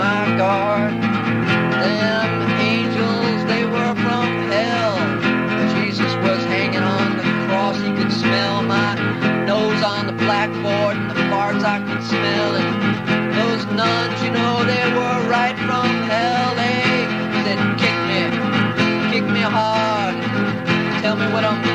my guard. Them angels, they were from hell. Jesus was hanging on the cross. He could smell my nose on the blackboard and the farts I could smell. And those nuns, you know, they were right from hell. They said, kick me, kick me hard. Tell me what I'm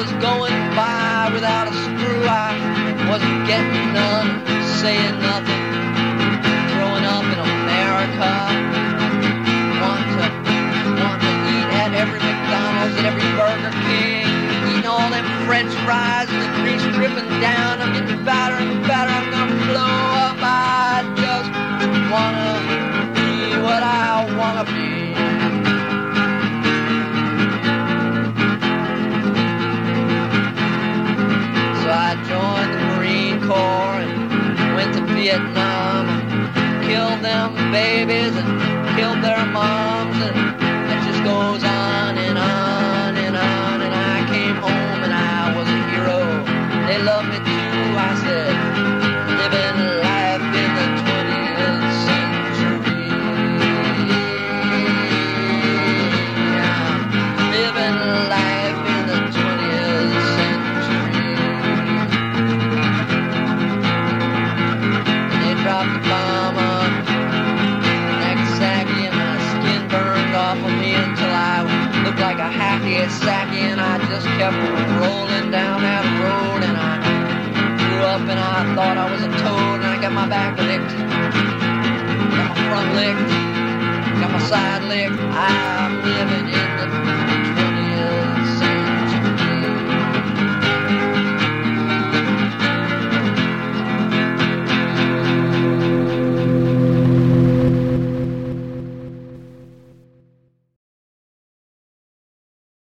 was going by without a screw. I wasn't getting none, saying nothing. Growing up in America, want to want to eat at every McDonald's, at every Burger King, eating all them French fries and the grease dripping down. I'm getting fatter and fatter. I'm gonna blow up. I just wanna Vietnam killed them babies and killed their moms They dropped the bomb on Nagasaki and my skin burned off of me until I looked like a hacky sacky and I just kept rolling down that road and I grew up and I thought I was a toad and I got my back licked, got my front licked, got my side licked. I'm living in the